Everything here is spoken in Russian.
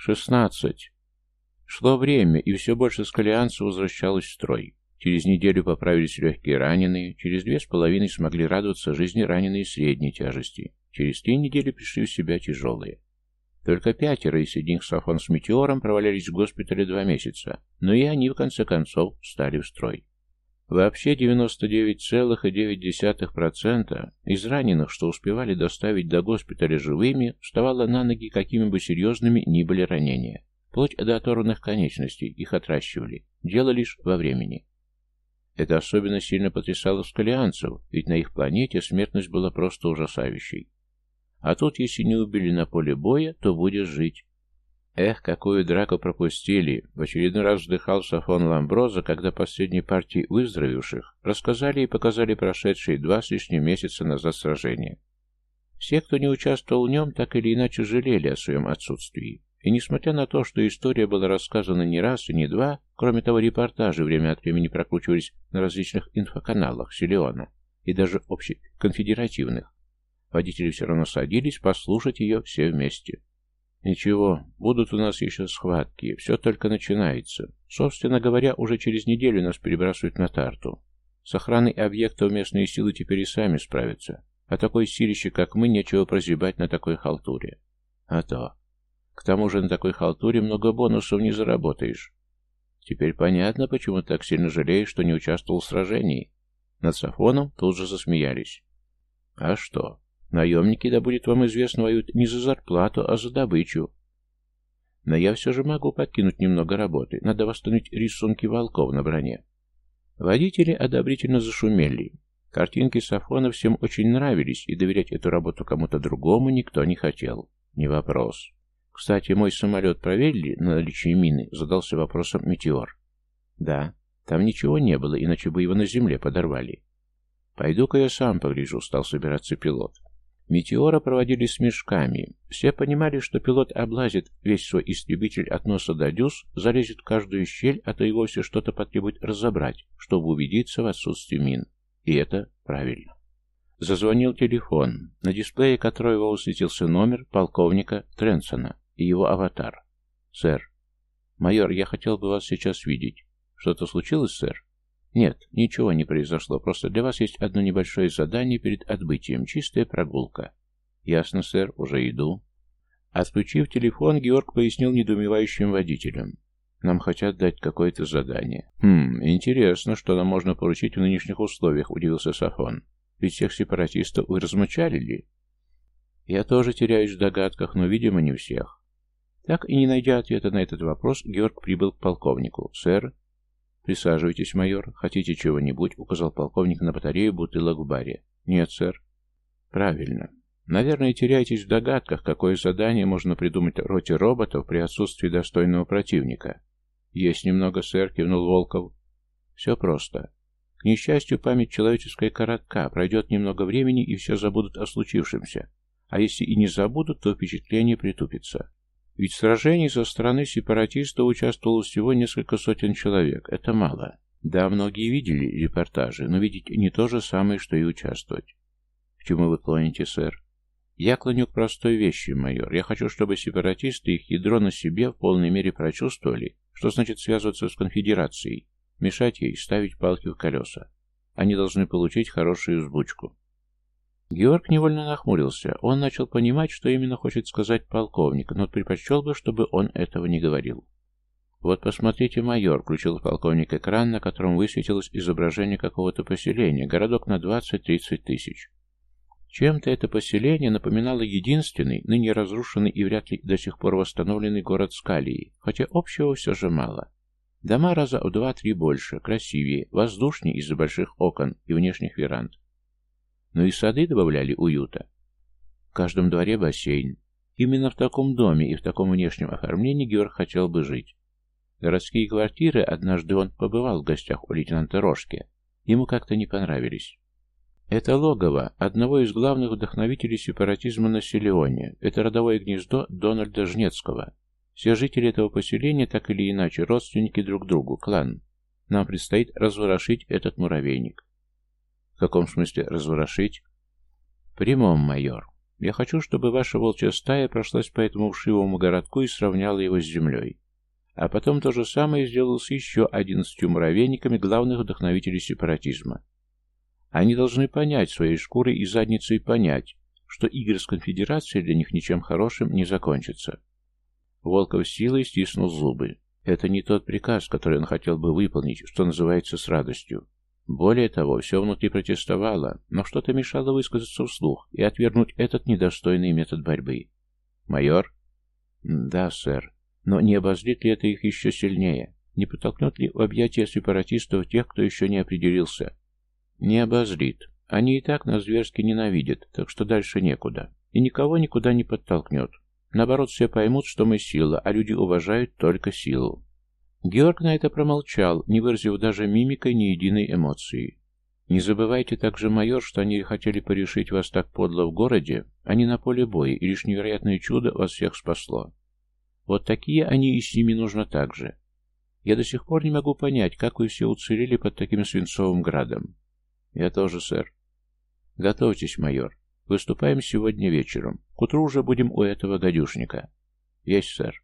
Шестнадцать. Шло время, и все больше скалианцев возвращалось в строй. Через неделю поправились легкие раненые, через две с половиной смогли радоваться жизни раненые средней тяжести, через три недели пришли в себя тяжелые. Только пятеро из них Сафон с Метеором провалялись в госпитале два месяца, но и они в конце концов стали в строй. Вообще 99,9% из раненых, что успевали доставить до госпиталя живыми, вставало на ноги, какими бы серьезными ни были ранения. Вплоть до оторванных конечностей их отращивали. Дело лишь во времени. Это особенно сильно потрясало скалианцев, ведь на их планете смертность была просто ужасающей. А тут, если не убили на поле боя, то будешь жить. Эх, какую драку пропустили! В очередной раз вздыхал Сафон Ламброза, когда последней партии выздоровевших рассказали и показали прошедшие два с лишним месяца назад сражения. Все, кто не участвовал в нем, так или иначе жалели о своем отсутствии. И несмотря на то, что история была рассказана не раз и не два, кроме того, репортажи время от времени прокручивались на различных инфоканалах Силиона и даже общеконфедеративных, водители все равно садились послушать ее все вместе. Ничего, будут у нас еще схватки, все только начинается. Собственно говоря, уже через неделю нас перебрасывают на Тарту. С охраной объектов местные силы теперь и сами справятся. А такой силище, как мы, нечего прозябать на такой халтуре. А то. К тому же на такой халтуре много бонусов не заработаешь. Теперь понятно, почему так сильно жалеешь, что не участвовал в сражении. Над Сафоном тут же засмеялись. А что? Наемники, да будет вам известно, воюют не за зарплату, а за добычу. Но я все же могу подкинуть немного работы. Надо восстановить рисунки волков на броне. Водители одобрительно зашумели. Картинки Сафона всем очень нравились, и доверять эту работу кому-то другому никто не хотел. Не вопрос. Кстати, мой самолет проверили на наличие мины, задался вопросом Метеор. Да, там ничего не было, иначе бы его на земле подорвали. Пойду-ка я сам погляжу, стал собираться пилот. Метеора проводили с мешками. Все понимали, что пилот облазит весь свой истребитель от носа до дюз, залезет в каждую щель, а то и вовсе что-то потребует разобрать, чтобы убедиться в отсутствии мин. И это правильно. Зазвонил телефон, на дисплее которого высветился номер полковника Тренсона и его аватар. «Сэр». «Майор, я хотел бы вас сейчас видеть». «Что-то случилось, сэр?» Нет, ничего не произошло, просто для вас есть одно небольшое задание перед отбытием, чистая прогулка. Ясно, сэр, уже иду. Отключив телефон, Георг пояснил недоумевающим водителям. Нам хотят дать какое-то задание. Хм, интересно, что нам можно поручить в нынешних условиях, удивился Сафон. Ведь всех сепаратистов вы размочалили. Я тоже теряюсь в догадках, но, видимо, не всех. Так и не найдя ответа на этот вопрос, Георг прибыл к полковнику. «Сэр, «Присаживайтесь, майор. Хотите чего-нибудь?» — указал полковник на батарею бутылок в баре. «Нет, сэр». «Правильно. Наверное, теряетесь в догадках, какое задание можно придумать роте роботов при отсутствии достойного противника». «Есть немного, сэр», — кивнул Волков. «Все просто. К несчастью, память человеческая коротка, пройдет немного времени, и все забудут о случившемся. А если и не забудут, то впечатление притупится. Ведь в сражении со стороны сепаратистов участвовало всего несколько сотен человек. Это мало. Да, многие видели репортажи, но видеть не то же самое, что и участвовать. К чему вы клоните, сэр? Я клоню к простой вещи, майор. Я хочу, чтобы сепаратисты их ядро на себе в полной мере прочувствовали, что значит связываться с конфедерацией, мешать ей, ставить палки в колеса. Они должны получить хорошую взбучку. Георг невольно нахмурился. Он начал понимать, что именно хочет сказать полковник, но предпочел бы, чтобы он этого не говорил. «Вот посмотрите, майор», — включил полковник экран, на котором высветилось изображение какого-то поселения, городок на 20-30 тысяч. Чем-то это поселение напоминало единственный, ныне разрушенный и вряд ли до сих пор восстановленный город Скалии, хотя общего все же мало. Дома раза в два-три больше, красивее, воздушнее из-за больших окон и внешних веранд но и сады добавляли уюта. В каждом дворе бассейн. Именно в таком доме и в таком внешнем оформлении Георг хотел бы жить. Городские квартиры, однажды он побывал в гостях у лейтенанта Рожки, ему как-то не понравились. Это логово одного из главных вдохновителей сепаратизма на Селионе. Это родовое гнездо Дональда Жнецкого. Все жители этого поселения так или иначе родственники друг другу, клан. Нам предстоит разворошить этот муравейник. В каком смысле разворошить? Прямом, майор. Я хочу, чтобы ваша волчья стая прошлась по этому вшивому городку и сравняла его с землей. А потом то же самое сделал с еще одиннадцатью муравейниками главных вдохновителей сепаратизма. Они должны понять своей шкурой и задницей понять, что игры с конфедерацией для них ничем хорошим не закончатся. Волков силой стиснул зубы. Это не тот приказ, который он хотел бы выполнить, что называется, с радостью. Более того, все внутри протестовало, но что-то мешало высказаться вслух и отвергнуть этот недостойный метод борьбы. «Майор?» «Да, сэр. Но не обозлит ли это их еще сильнее? Не подтолкнет ли в объятия сепаратистов тех, кто еще не определился?» «Не обозлит. Они и так нас зверски ненавидят, так что дальше некуда. И никого никуда не подтолкнет. Наоборот, все поймут, что мы сила, а люди уважают только силу. Георг на это промолчал, не выразив даже мимикой ни единой эмоции. «Не забывайте также, майор, что они хотели порешить вас так подло в городе, а не на поле боя, и лишь невероятное чудо вас всех спасло. Вот такие они и с ними нужно так же. Я до сих пор не могу понять, как вы все уцелели под таким свинцовым градом». «Я тоже, сэр». «Готовьтесь, майор. Выступаем сегодня вечером. К утру уже будем у этого гадюшника». «Есть, сэр».